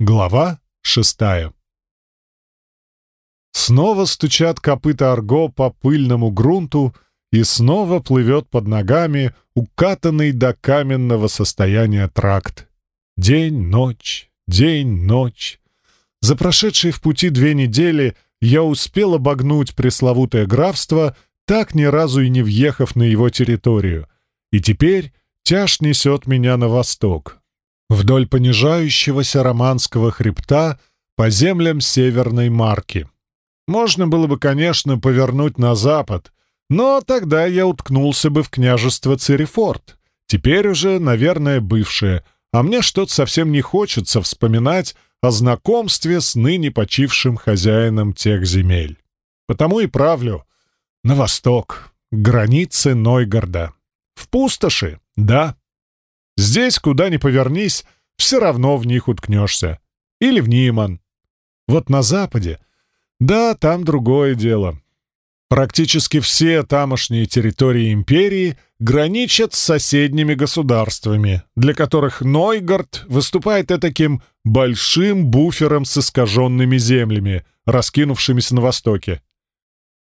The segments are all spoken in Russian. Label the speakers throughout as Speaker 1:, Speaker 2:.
Speaker 1: Глава шестая Снова стучат копыта арго по пыльному грунту, и снова плывет под ногами укатанный до каменного состояния тракт. День, ночь, день, ночь. За прошедшие в пути две недели я успел обогнуть пресловутое графство, так ни разу и не въехав на его территорию. И теперь тяж несет меня на восток, вдоль понижающегося романского хребта по землям Северной Марки. Можно было бы, конечно, повернуть на запад, но тогда я уткнулся бы в княжество Церефорт, теперь уже, наверное, бывшее, а мне что-то совсем не хочется вспоминать о знакомстве с ныне почившим хозяином тех земель. Потому и правлю на восток, к границе Нойгорода. В пустоши, да. Здесь, куда ни повернись, все равно в них уткнешься. Или в Ниман. Вот на западе, да, там другое дело. Практически все тамошние территории империи граничат с соседними государствами, для которых Нойгард выступает таким большим буфером с искаженными землями, раскинувшимися на востоке.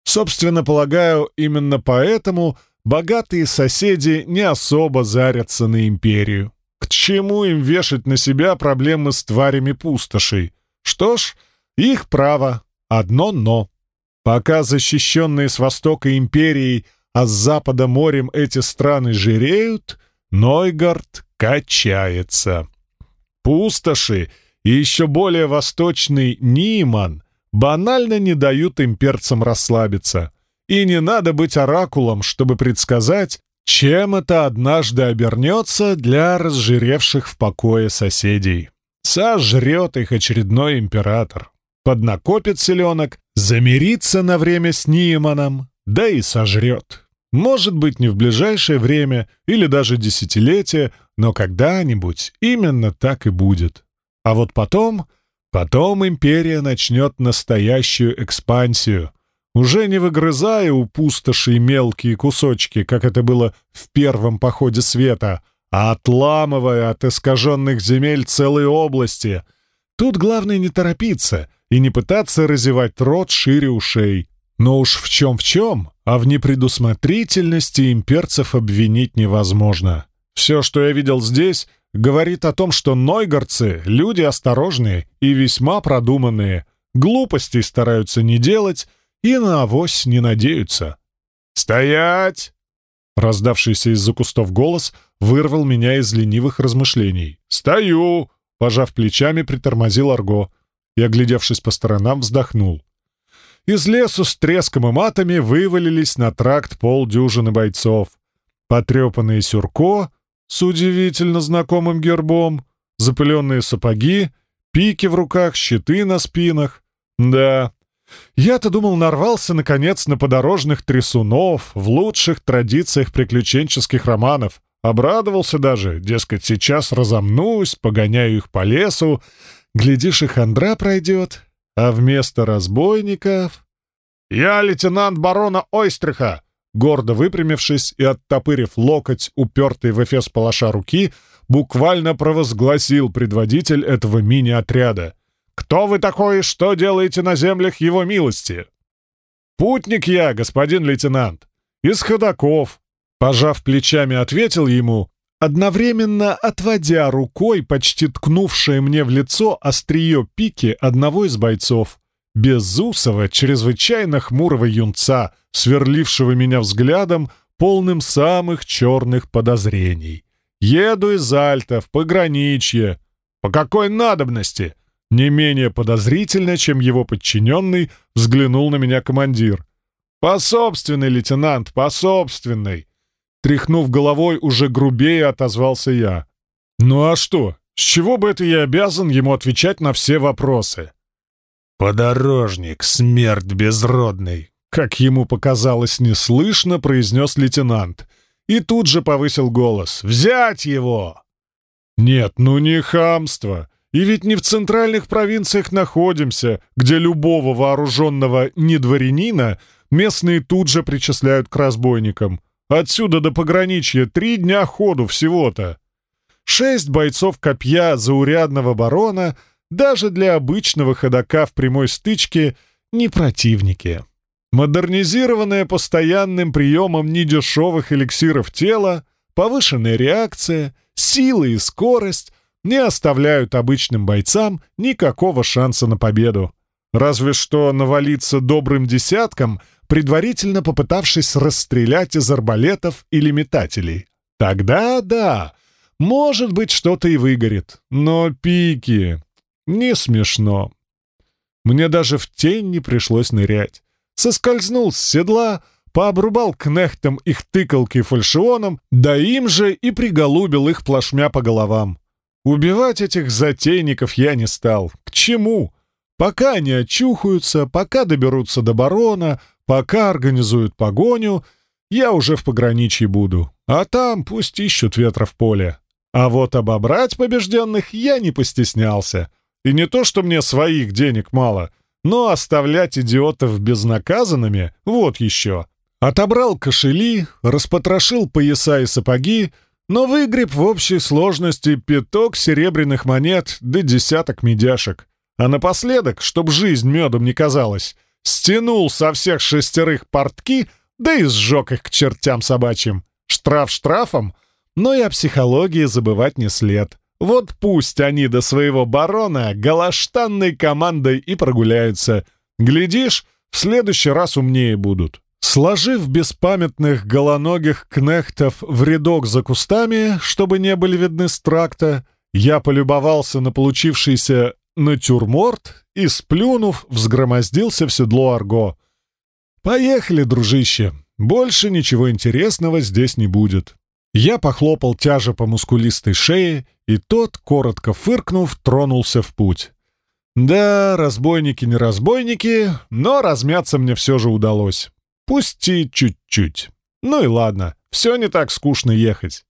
Speaker 1: Собственно, полагаю, именно поэтому богатые соседи не особо зарятся на империю. К чему им вешать на себя проблемы с тварями пустошей? Что ж, их право, одно «но». Пока защищенные с востока империей, а с запада морем эти страны жиреют, Нойгард качается. Пустоши и еще более восточный Ниман банально не дают имперцам расслабиться. И не надо быть оракулом, чтобы предсказать, чем это однажды обернется для разжиревших в покое соседей. Сожрет их очередной император. Поднакопит селенок, замирится на время с Ниманом, да и сожрет. Может быть, не в ближайшее время или даже десятилетие, но когда-нибудь именно так и будет. А вот потом, потом империя начнет настоящую экспансию, уже не выгрызая у пустоши мелкие кусочки, как это было в первом походе света, а отламывая от искаженных земель целые области. Тут главное не торопиться и не пытаться разевать рот шире ушей. Но уж в чем в чем, а в непредусмотрительности имперцев обвинить невозможно. Все, что я видел здесь, говорит о том, что нойгорцы — люди осторожные и весьма продуманные, глупостей стараются не делать и на авось не надеются. «Стоять!» Раздавшийся из-за кустов голос вырвал меня из ленивых размышлений. «Стою!» — пожав плечами, притормозил Арго. Я, глядевшись по сторонам, вздохнул. Из лесу с треском и матами вывалились на тракт полдюжины бойцов. Потрепанные сюрко с удивительно знакомым гербом, запыленные сапоги, пики в руках, щиты на спинах. Да, я-то думал, нарвался, наконец, на подорожных трясунов в лучших традициях приключенческих романов. Обрадовался даже, дескать, сейчас разомнусь, погоняю их по лесу, глядишь, и хандра пройдет, а вместо разбойников... «Я лейтенант барона Ойстриха!» Гордо выпрямившись и оттопырив локоть, упертый в эфес палаша руки, буквально провозгласил предводитель этого мини-отряда. «Кто вы такой и что делаете на землях его милости?» «Путник я, господин лейтенант, из ходаков», — пожав плечами, ответил ему, одновременно отводя рукой почти ткнувшее мне в лицо острие пики одного из бойцов, безусого, чрезвычайно хмурого юнца, сверлившего меня взглядом, полным самых черных подозрений. «Еду из Альта, в пограничье. По какой надобности?» Не менее подозрительно, чем его подчиненный, взглянул на меня командир. «По собственной, лейтенант, по собственной!» Тряхнув головой, уже грубее отозвался я. «Ну а что? С чего бы это я обязан ему отвечать на все вопросы?» «Подорожник, смерть безродный!» Как ему показалось неслышно, произнес лейтенант. И тут же повысил голос. «Взять его!» «Нет, ну не хамство!» И ведь не в центральных провинциях находимся, где любого вооруженного недворянина местные тут же причисляют к разбойникам. Отсюда до пограничья три дня ходу всего-то. Шесть бойцов копья заурядного барона даже для обычного ходока в прямой стычке не противники. Модернизированное постоянным приемом недешевых эликсиров тела, повышенная реакция, сила и скорость не оставляют обычным бойцам никакого шанса на победу. Разве что навалиться добрым десятком, предварительно попытавшись расстрелять из арбалетов или метателей. Тогда да, может быть, что-то и выгорит. Но пики... Не смешно. Мне даже в тень не пришлось нырять. Соскользнул с седла, пообрубал кнехтам их тыкалки фальшионом, да им же и приголубил их плашмя по головам. Убивать этих затейников я не стал. К чему? Пока они очухаются, пока доберутся до барона, пока организуют погоню, я уже в пограничье буду. А там пусть ищут ветра в поле. А вот обобрать побежденных я не постеснялся. И не то, что мне своих денег мало, но оставлять идиотов безнаказанными — вот еще. Отобрал кошели, распотрошил пояса и сапоги, но выгреб в общей сложности пяток серебряных монет да десяток медяшек. А напоследок, чтоб жизнь медом не казалась, стянул со всех шестерых портки, да и сжег их к чертям собачьим. Штраф штрафом, но и о психологии забывать не след. Вот пусть они до своего барона галаштанной командой и прогуляются. Глядишь, в следующий раз умнее будут. Сложив беспамятных голоногих кнехтов в рядок за кустами, чтобы не были видны с тракта, я полюбовался на получившийся натюрморт и, сплюнув, взгромоздился в седло Арго. «Поехали, дружище! Больше ничего интересного здесь не будет». Я похлопал тяжа по мускулистой шее, и тот, коротко фыркнув, тронулся в путь. Да, разбойники не разбойники, но размяться мне все же удалось. Пусть и чуть-чуть. Ну и ладно, все не так скучно ехать.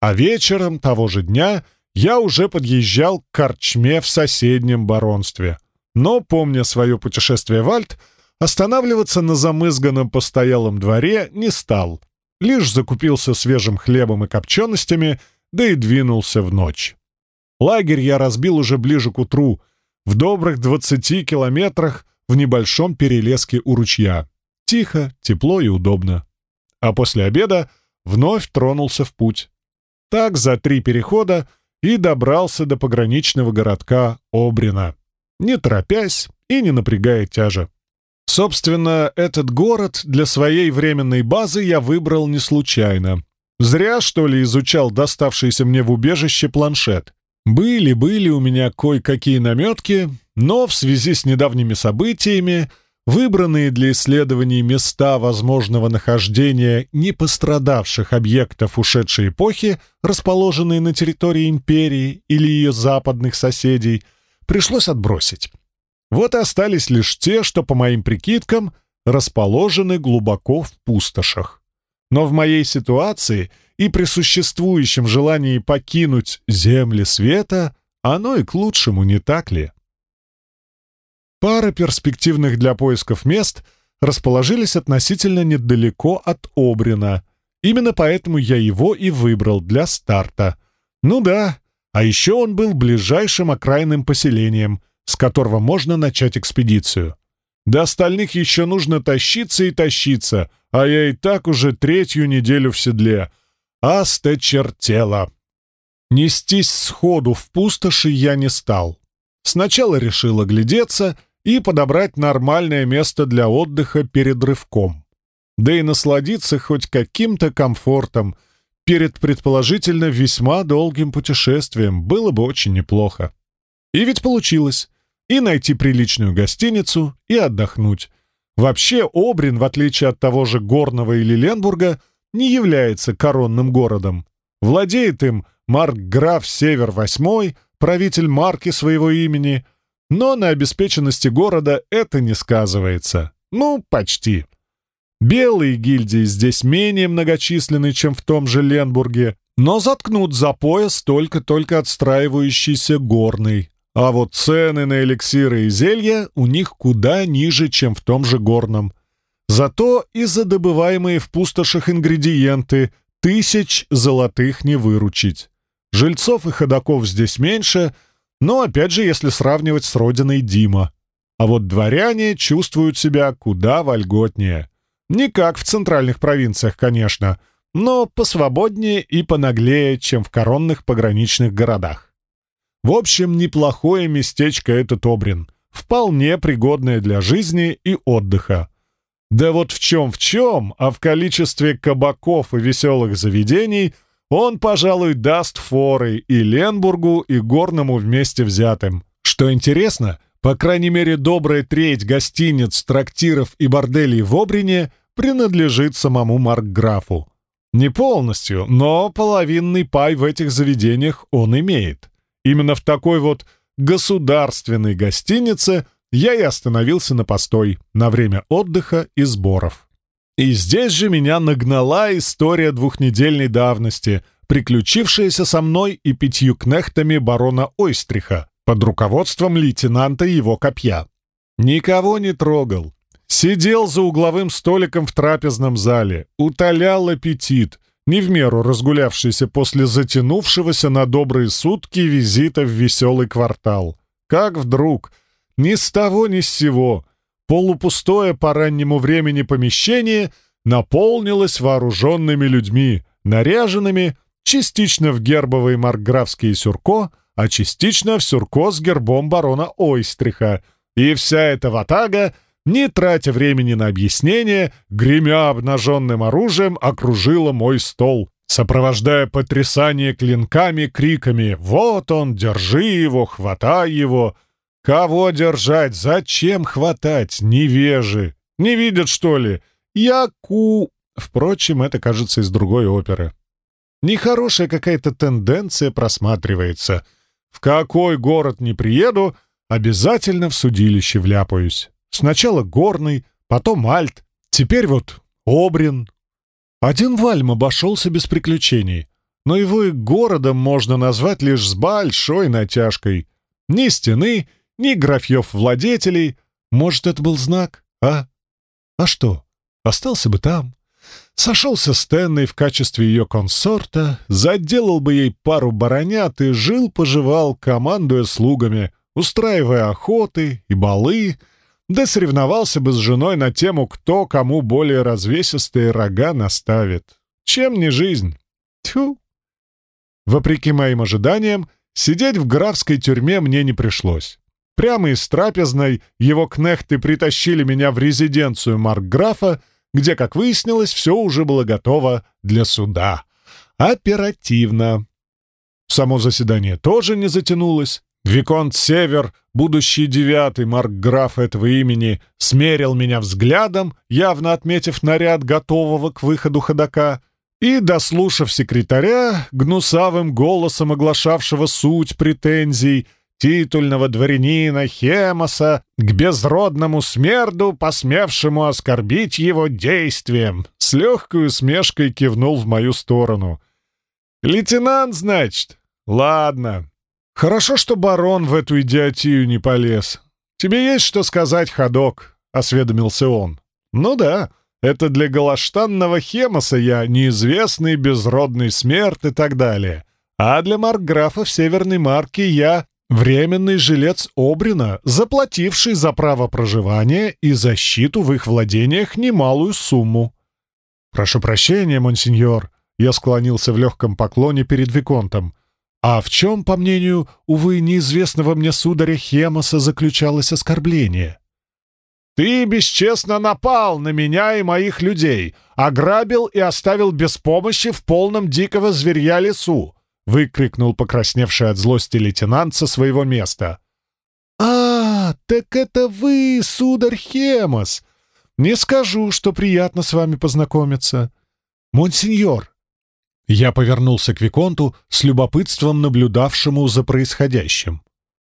Speaker 1: А вечером того же дня я уже подъезжал к корчме в соседнем баронстве. Но, помня свое путешествие в Альт, останавливаться на замызганном постоялом дворе не стал — лишь закупился свежим хлебом и копченостями, да и двинулся в ночь. Лагерь я разбил уже ближе к утру, в добрых двадцати километрах в небольшом перелеске у ручья. Тихо, тепло и удобно. А после обеда вновь тронулся в путь. Так за три перехода и добрался до пограничного городка Обрина, не торопясь и не напрягая тяжа. Собственно, этот город для своей временной базы я выбрал не случайно. Зря, что ли, изучал доставшийся мне в убежище планшет. Были-были у меня кое-какие наметки, но в связи с недавними событиями выбранные для исследований места возможного нахождения непострадавших объектов ушедшей эпохи, расположенные на территории империи или ее западных соседей, пришлось отбросить. Вот и остались лишь те, что, по моим прикидкам, расположены глубоко в пустошах. Но в моей ситуации и при существующем желании покинуть земли света оно и к лучшему, не так ли? Пара перспективных для поисков мест расположились относительно недалеко от Обрина. Именно поэтому я его и выбрал для старта. Ну да, а еще он был ближайшим окраинным поселением — с которого можно начать экспедицию. До остальных еще нужно тащиться и тащиться, а я и так уже третью неделю в седле. Асточертело. Нестись сходу в пустоши я не стал. Сначала решил оглядеться и подобрать нормальное место для отдыха перед рывком. Да и насладиться хоть каким-то комфортом перед предположительно весьма долгим путешествием было бы очень неплохо. И ведь получилось и найти приличную гостиницу и отдохнуть. Вообще, Обрин, в отличие от того же Горного или Ленбурга, не является коронным городом. Владеет им Марк-граф Север VIII, правитель марки своего имени, но на обеспеченности города это не сказывается. Ну, почти. Белые гильдии здесь менее многочисленны, чем в том же Ленбурге, но заткнут за пояс только-только отстраивающийся горный. А вот цены на эликсиры и зелья у них куда ниже, чем в том же горном. Зато и за добываемые в пустошах ингредиенты тысяч золотых не выручить. Жильцов и ходаков здесь меньше, Но опять же, если сравнивать с родиной Дима. А вот дворяне чувствуют себя куда вольготнее. Не как в центральных провинциях, конечно, но посвободнее и понаглее, чем в коронных пограничных городах. В общем, неплохое местечко этот Обрин, вполне пригодное для жизни и отдыха. Да вот в чем в чем, а в количестве кабаков и веселых заведений он, пожалуй, даст форы и Ленбургу, и Горному вместе взятым. Что интересно, по крайней мере, добрая треть гостиниц, трактиров и борделей в Обрине принадлежит самому Маркграфу. Не полностью, но половинный пай в этих заведениях он имеет. Именно в такой вот государственной гостинице я и остановился на постой на время отдыха и сборов. И здесь же меня нагнала история двухнедельной давности, приключившаяся со мной и пятью кнехтами барона Ойстриха под руководством лейтенанта его копья. Никого не трогал, Сидел за угловым столиком в трапезном зале, утолял аппетит, не в меру разгулявшийся после затянувшегося на добрые сутки визита в веселый квартал. Как вдруг, ни с того ни с сего, полупустое по раннему времени помещение наполнилось вооруженными людьми, наряженными частично в гербовые маркграфские сюрко, а частично в сюрко с гербом барона Ойстриха, и вся эта ватага — не тратя времени на объяснение, гремя обнаженным оружием, окружила мой стол, сопровождая потрясание клинками криками «Вот он! Держи его! Хватай его!» «Кого держать? Зачем хватать? Невежи! Не видят, что ли? Я ку...» Впрочем, это, кажется, из другой оперы. Нехорошая какая-то тенденция просматривается. В какой город не приеду, обязательно в судилище вляпаюсь. Сначала Горный, потом Альт, теперь вот Обрин. Один Вальм обошелся без приключений, но его и городом можно назвать лишь с большой натяжкой. Ни стены, ни графьев-владетелей. Может, это был знак, а? А что? Остался бы там. Сошелся с Тенной в качестве ее консорта, заделал бы ей пару баронят и жил-поживал, командуя слугами, устраивая охоты и балы, да соревновался бы с женой на тему, кто кому более развесистые рога наставит. Чем не жизнь? Тьфу! Вопреки моим ожиданиям, сидеть в графской тюрьме мне не пришлось. Прямо из трапезной его кнехты притащили меня в резиденцию Маркграфа, где, как выяснилось, все уже было готово для суда. Оперативно. Само заседание тоже не затянулось. Виконт Север, будущий девятый маркграф этого имени, смерил меня взглядом, явно отметив наряд готового к выходу ходока, и, дослушав секретаря, гнусавым голосом оглашавшего суть претензий титульного дворянина Хемоса к безродному смерду, посмевшему оскорбить его действием, с легкой усмешкой кивнул в мою сторону. «Лейтенант, значит? Ладно, «Хорошо, что барон в эту идиотию не полез. Тебе есть что сказать, ходок?» — осведомился он. «Ну да, это для голоштанного Хемоса я неизвестный, безродный смерть и так далее. А для маркграфа в Северной Марке я временный жилец Обрина, заплативший за право проживания и защиту в их владениях немалую сумму». «Прошу прощения, монсеньор», — я склонился в легком поклоне перед Виконтом. А в чем, по мнению, увы, неизвестного мне сударя Хемоса заключалось оскорбление? «Ты бесчестно напал на меня и моих людей, ограбил и оставил без помощи в полном дикого зверья лесу!» — выкрикнул покрасневший от злости лейтенант со своего места. «А, так это вы, сударь Хемос! Не скажу, что приятно с вами познакомиться. Монсеньор, я повернулся к Виконту с любопытством наблюдавшему за происходящим.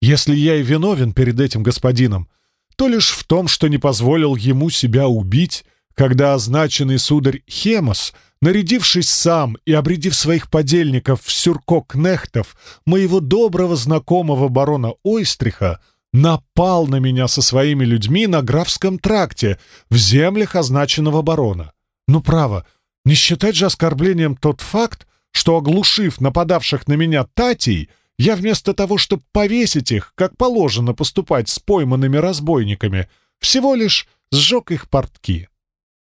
Speaker 1: Если я и виновен перед этим господином, то лишь в том, что не позволил ему себя убить, когда означенный сударь Хемос, нарядившись сам и обредив своих подельников в сюрко кнехтов моего доброго знакомого барона Ойстриха, напал на меня со своими людьми на графском тракте в землях означенного барона. Ну, право, не считать же оскорблением тот факт, что, оглушив нападавших на меня татей, я вместо того, чтобы повесить их, как положено поступать с пойманными разбойниками, всего лишь сжег их портки.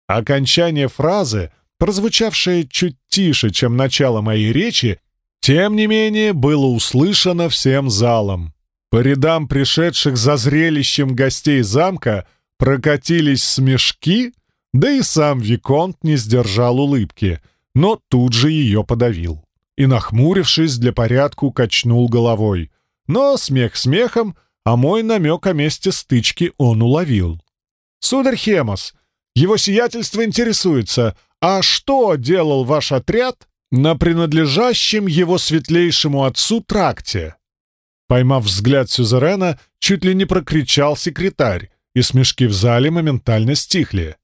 Speaker 1: Окончание фразы, прозвучавшее чуть тише, чем начало моей речи, тем не менее было услышано всем залом. По рядам пришедших за зрелищем гостей замка прокатились смешки, да и сам Виконт не сдержал улыбки, но тут же ее подавил и, нахмурившись, для порядку качнул головой. Но смех смехом, а мой намек о месте стычки он уловил. «Сударь Хемос, его сиятельство интересуется, а что делал ваш отряд на принадлежащем его светлейшему отцу тракте?» Поймав взгляд Сюзерена, чуть ли не прокричал секретарь, и смешки в зале моментально стихли.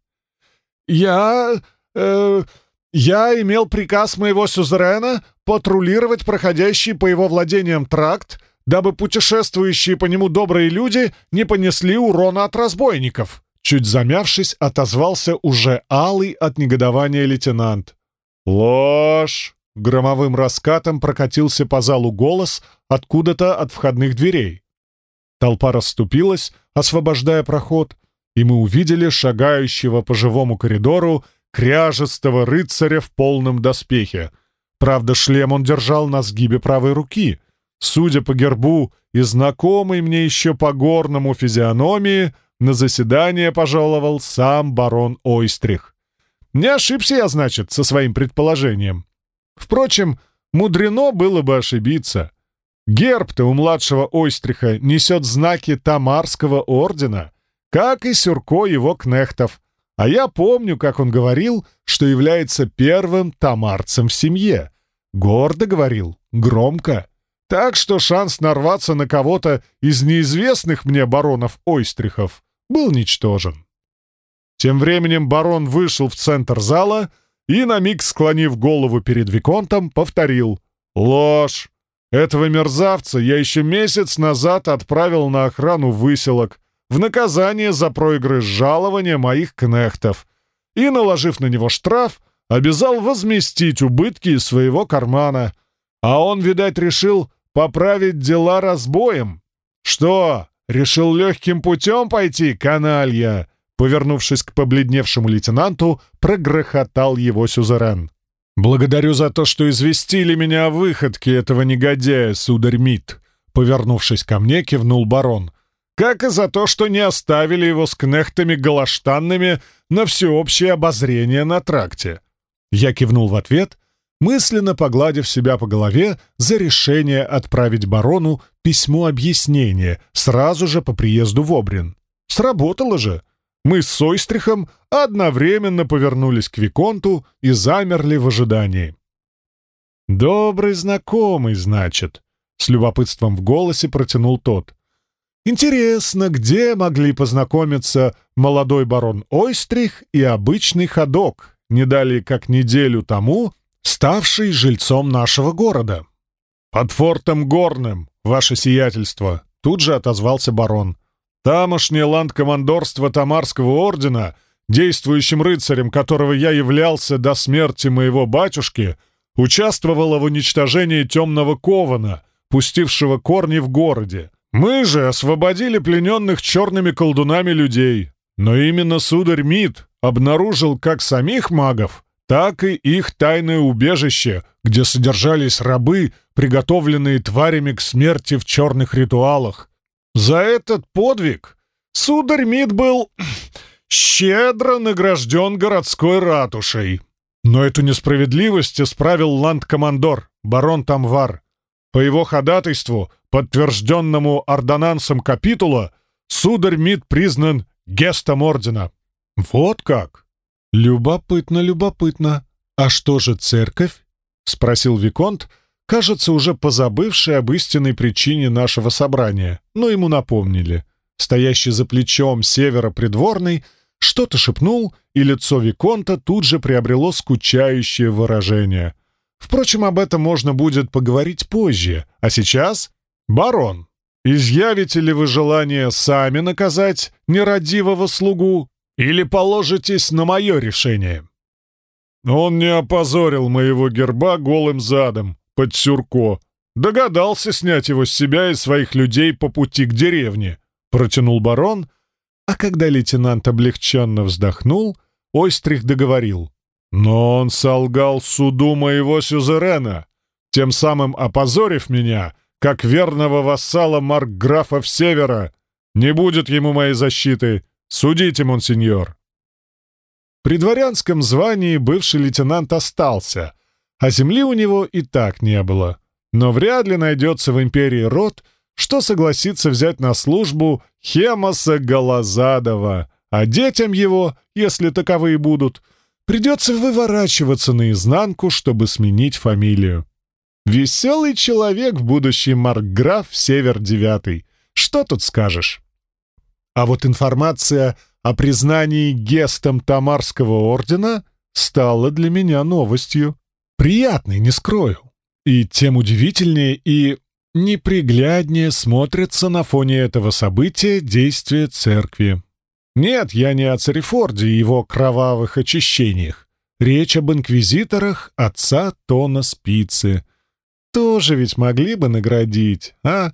Speaker 1: «Я... Э, я имел приказ моего сюзерена патрулировать проходящий по его владениям тракт, дабы путешествующие по нему добрые люди не понесли урона от разбойников». Чуть замявшись, отозвался уже алый от негодования лейтенант. «Ложь!» — громовым раскатом прокатился по залу голос откуда-то от входных дверей. Толпа расступилась, освобождая проход, и мы увидели шагающего по живому коридору кряжестого рыцаря в полном доспехе — Правда, шлем он держал на сгибе правой руки. Судя по гербу и знакомой мне еще по горному физиономии, на заседание пожаловал сам барон Ойстрих. Не ошибся я, значит, со своим предположением. Впрочем, мудрено было бы ошибиться. Герб-то у младшего Ойстриха несет знаки Тамарского ордена, как и Сюрко его кнехтов — а я помню, как он говорил, что является первым тамарцем в семье. Гордо говорил, громко. Так что шанс нарваться на кого-то из неизвестных мне баронов Ойстрихов был ничтожен. Тем временем барон вышел в центр зала и, на миг склонив голову перед Виконтом, повторил «Ложь! Этого мерзавца я еще месяц назад отправил на охрану выселок, в наказание за проигрыш жалования моих кнехтов и, наложив на него штраф, обязал возместить убытки из своего кармана. А он, видать, решил поправить дела разбоем. Что, решил легким путем пойти, каналья?» Повернувшись к побледневшему лейтенанту, прогрохотал его сюзерен. «Благодарю за то, что известили меня о выходке этого негодяя, сударь Мит», Повернувшись ко мне, кивнул барон как и за то, что не оставили его с кнехтами галаштанными на всеобщее обозрение на тракте. Я кивнул в ответ, мысленно погладив себя по голове за решение отправить барону письмо объяснения сразу же по приезду в Обрин. Сработало же! Мы с Сойстрихом одновременно повернулись к Виконту и замерли в ожидании. «Добрый знакомый, значит», — с любопытством в голосе протянул тот. Интересно, где могли познакомиться молодой барон Ойстрих и обычный ходок, не далее как неделю тому, ставший жильцом нашего города. «Под фортом Горным, ваше сиятельство», — тут же отозвался барон. «Тамошнее ландкомандорство Тамарского ордена, действующим рыцарем которого я являлся до смерти моего батюшки, участвовало в уничтожении темного кована, пустившего корни в городе. Мы же освободили плененных черными колдунами людей. Но именно сударь Мид обнаружил как самих магов, так и их тайное убежище, где содержались рабы, приготовленные тварями к смерти в черных ритуалах. За этот подвиг сударь Мид был щедро награжден городской ратушей. Но эту несправедливость исправил ландкомандор, барон Тамвар. По его ходатайству подтвержденному ордонансом капитула, сударь Мид признан гестом ордена. Вот как! Любопытно, любопытно. А что же церковь? Спросил Виконт, кажется, уже позабывший об истинной причине нашего собрания, но ему напомнили. Стоящий за плечом севера придворный что-то шепнул, и лицо Виконта тут же приобрело скучающее выражение. Впрочем, об этом можно будет поговорить позже, а сейчас «Барон, изъявите ли вы желание сами наказать нерадивого слугу или положитесь на мое решение?» «Он не опозорил моего герба голым задом, под сюрко», Догадался снять его с себя и своих людей по пути к деревне», — протянул барон, а когда лейтенант облегченно вздохнул, Ойстрих договорил. «Но он солгал суду моего сюзерена, тем самым опозорив меня, как верного вассала маркграфов Севера. Не будет ему моей защиты. Судите, монсеньор». При дворянском звании бывший лейтенант остался, а земли у него и так не было. Но вряд ли найдется в империи род, что согласится взять на службу Хемоса Голозадова, а детям его, если таковые будут, придется выворачиваться наизнанку, чтобы сменить фамилию. Веселый человек в будущем маркграф Север Девятый. Что тут скажешь? А вот информация о признании гестом Тамарского ордена стала для меня новостью. Приятной, не скрою. И тем удивительнее и непригляднее смотрится на фоне этого события действия церкви. Нет, я не о Царифорде и его кровавых очищениях. Речь об инквизиторах отца Тона Спицы. Тоже ведь могли бы наградить, а?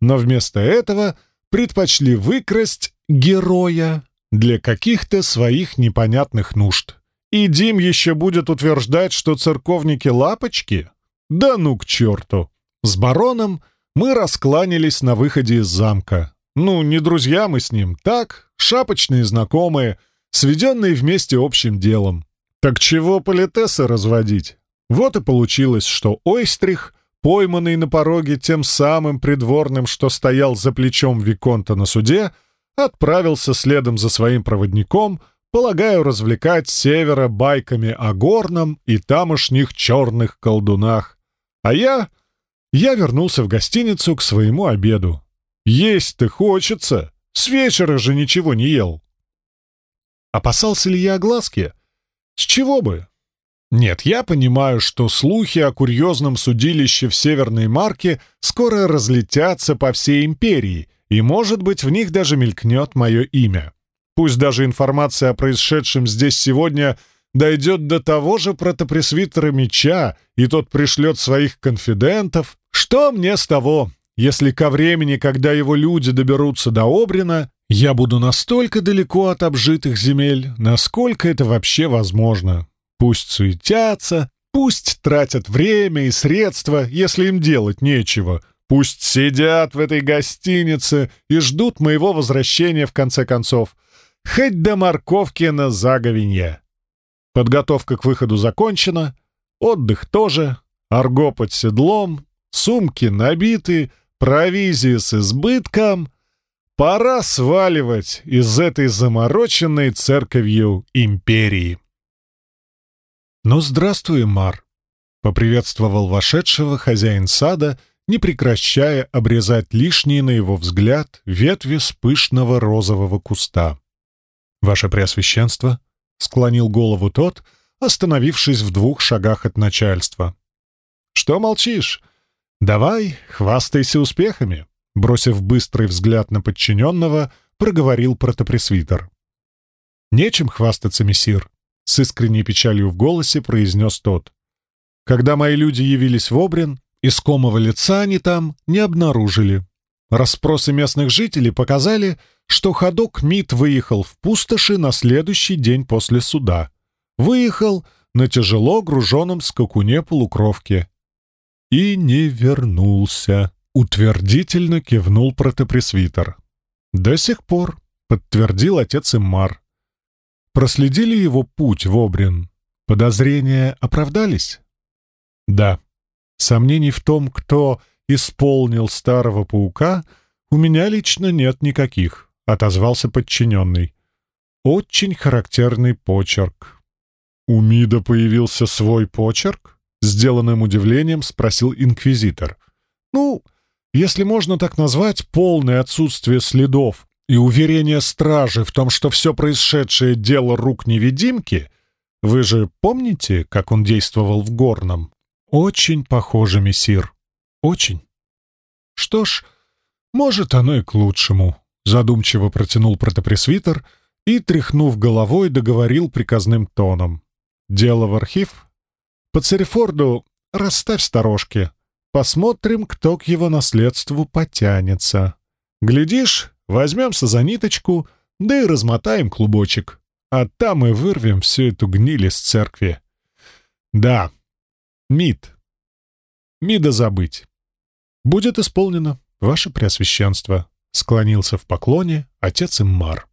Speaker 1: Но вместо этого предпочли выкрасть героя для каких-то своих непонятных нужд. И Дим еще будет утверждать, что церковники лапочки? Да ну к черту! С бароном мы раскланялись на выходе из замка. Ну, не друзья мы с ним, так, шапочные знакомые, сведенные вместе общим делом. Так чего политесы разводить? Вот и получилось, что Ойстрих, пойманный на пороге тем самым придворным, что стоял за плечом Виконта на суде, отправился следом за своим проводником, полагаю, развлекать севера байками о горном и тамошних черных колдунах. А я... я вернулся в гостиницу к своему обеду. Есть-то хочется. С вечера же ничего не ел. Опасался ли я огласки? С чего бы? Нет, я понимаю, что слухи о курьезном судилище в Северной Марке скоро разлетятся по всей империи, и, может быть, в них даже мелькнет мое имя. Пусть даже информация о происшедшем здесь сегодня дойдет до того же протопресвитера Меча, и тот пришлет своих конфидентов. Что мне с того? если ко времени, когда его люди доберутся до Обрина, я буду настолько далеко от обжитых земель, насколько это вообще возможно. Пусть суетятся, пусть тратят время и средства, если им делать нечего. Пусть сидят в этой гостинице и ждут моего возвращения в конце концов. Хоть до морковки на заговенье. Подготовка к выходу закончена, отдых тоже, арго под седлом, сумки набиты — провизии с избытком, пора сваливать из этой замороченной церковью империи. «Ну, здравствуй, Мар!» — поприветствовал вошедшего хозяин сада, не прекращая обрезать лишние, на его взгляд, ветви с пышного розового куста. «Ваше Преосвященство!» — склонил голову тот, остановившись в двух шагах от начальства. «Что молчишь? «Давай, хвастайся успехами», — бросив быстрый взгляд на подчиненного, проговорил протопресвитер. «Нечем хвастаться, мессир», — с искренней печалью в голосе произнес тот. «Когда мои люди явились в Обрин, искомого лица они там не обнаружили. Расспросы местных жителей показали, что ходок МИД выехал в пустоши на следующий день после суда. Выехал на тяжело груженном скакуне-полукровке и не вернулся», — утвердительно кивнул протопресвитер. «До сих пор», — подтвердил отец Иммар. «Проследили его путь в Обрин. Подозрения оправдались?» «Да. Сомнений в том, кто исполнил старого паука, у меня лично нет никаких», — отозвался подчиненный. «Очень характерный почерк». «У Мида появился свой почерк?» Сделанным удивлением спросил инквизитор. «Ну, если можно так назвать, полное отсутствие следов и уверение стражи в том, что все происшедшее дело рук невидимки, вы же помните, как он действовал в Горном? Очень похоже, мессир. Очень. Что ж, может, оно и к лучшему», — задумчиво протянул протопресвитер и, тряхнув головой, договорил приказным тоном. «Дело в архив, по Церефорду расставь сторожки. посмотрим, кто к его наследству потянется. Глядишь, возьмемся за ниточку, да и размотаем клубочек. А там и вырвем всю эту гниль из церкви. Да, МИД. МИДа забыть. Будет исполнено, ваше преосвященство, склонился в поклоне отец Иммар.